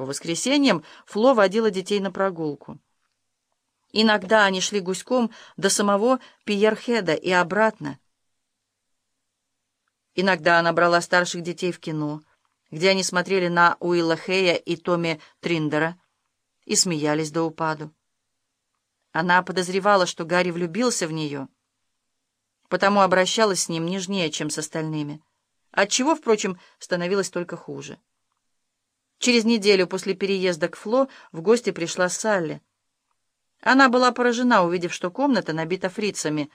По воскресеньям Фло водила детей на прогулку. Иногда они шли гуськом до самого Пиерхеда и обратно. Иногда она брала старших детей в кино, где они смотрели на Уилла Хэя и Томми Триндера и смеялись до упаду. Она подозревала, что Гарри влюбился в нее, потому обращалась с ним нежнее, чем с остальными, отчего, впрочем, становилось только хуже. Через неделю после переезда к Фло в гости пришла Салли. Она была поражена, увидев, что комната набита фрицами.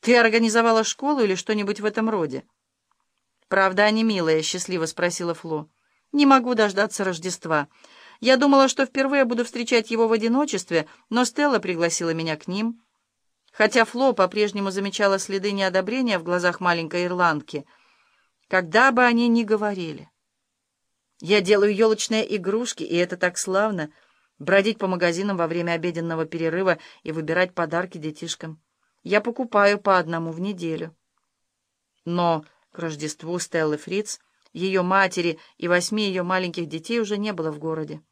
«Ты организовала школу или что-нибудь в этом роде?» «Правда, они милые?» — счастливо спросила Фло. «Не могу дождаться Рождества. Я думала, что впервые буду встречать его в одиночестве, но Стелла пригласила меня к ним». Хотя Фло по-прежнему замечала следы неодобрения в глазах маленькой ирландки, когда бы они ни говорили. «Я делаю елочные игрушки, и это так славно!» бродить по магазинам во время обеденного перерыва и выбирать подарки детишкам. Я покупаю по одному в неделю. Но к Рождеству Стеллы Фриц, ее матери и восьми ее маленьких детей уже не было в городе.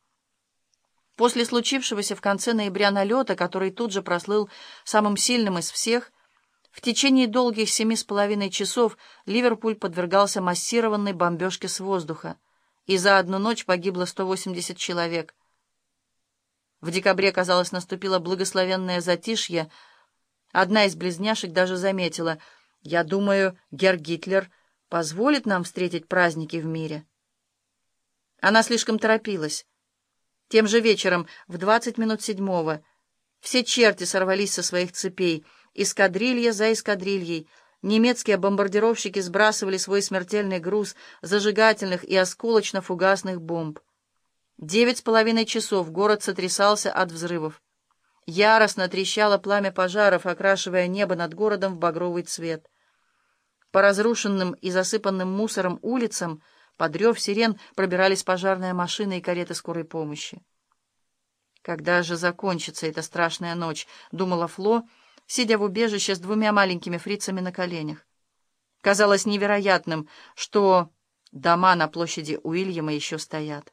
После случившегося в конце ноября налета, который тут же прослыл самым сильным из всех, в течение долгих семи с половиной часов Ливерпуль подвергался массированной бомбежке с воздуха, и за одну ночь погибло 180 человек. В декабре, казалось, наступило благословенное затишье. Одна из близняшек даже заметила, «Я думаю, Герр Гитлер позволит нам встретить праздники в мире». Она слишком торопилась. Тем же вечером, в двадцать минут седьмого, все черти сорвались со своих цепей, эскадрилья за эскадрильей. Немецкие бомбардировщики сбрасывали свой смертельный груз зажигательных и осколочно-фугасных бомб. Девять с половиной часов город сотрясался от взрывов. Яростно трещало пламя пожаров, окрашивая небо над городом в багровый цвет. По разрушенным и засыпанным мусором улицам под рев сирен пробирались пожарные машины и кареты скорой помощи. «Когда же закончится эта страшная ночь?» — думала Фло, сидя в убежище с двумя маленькими фрицами на коленях. Казалось невероятным, что дома на площади Уильяма еще стоят.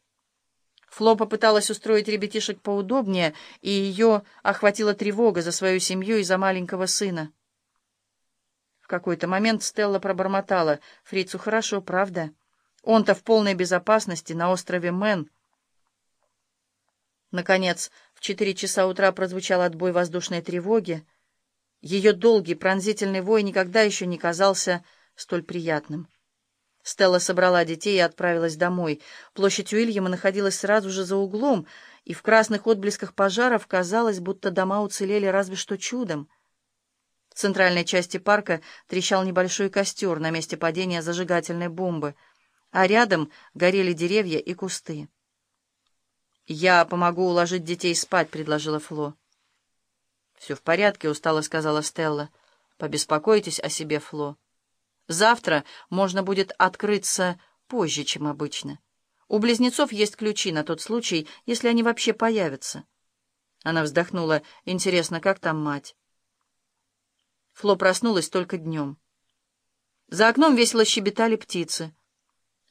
Фло попыталась устроить ребятишек поудобнее, и ее охватила тревога за свою семью и за маленького сына. В какой-то момент Стелла пробормотала. «Фрицу хорошо, правда? Он-то в полной безопасности на острове Мэн». Наконец, в четыре часа утра прозвучал отбой воздушной тревоги. Ее долгий пронзительный вой никогда еще не казался столь приятным. Стелла собрала детей и отправилась домой. Площадь Уильяма находилась сразу же за углом, и в красных отблесках пожаров казалось, будто дома уцелели разве что чудом. В центральной части парка трещал небольшой костер на месте падения зажигательной бомбы, а рядом горели деревья и кусты. «Я помогу уложить детей спать», — предложила Фло. «Все в порядке», — устало сказала Стелла. «Побеспокойтесь о себе, Фло». Завтра можно будет открыться позже, чем обычно. У близнецов есть ключи на тот случай, если они вообще появятся. Она вздохнула. Интересно, как там мать? Фло проснулась только днем. За окном весело щебетали птицы.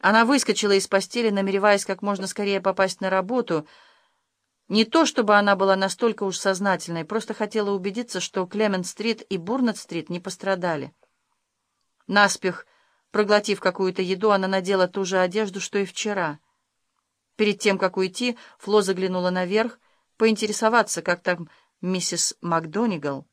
Она выскочила из постели, намереваясь как можно скорее попасть на работу. Не то, чтобы она была настолько уж сознательной, просто хотела убедиться, что Клемент-стрит и Бурнет-стрит не пострадали. Наспех, проглотив какую-то еду, она надела ту же одежду, что и вчера. Перед тем, как уйти, Фло заглянула наверх, поинтересоваться, как там миссис МакДонигал.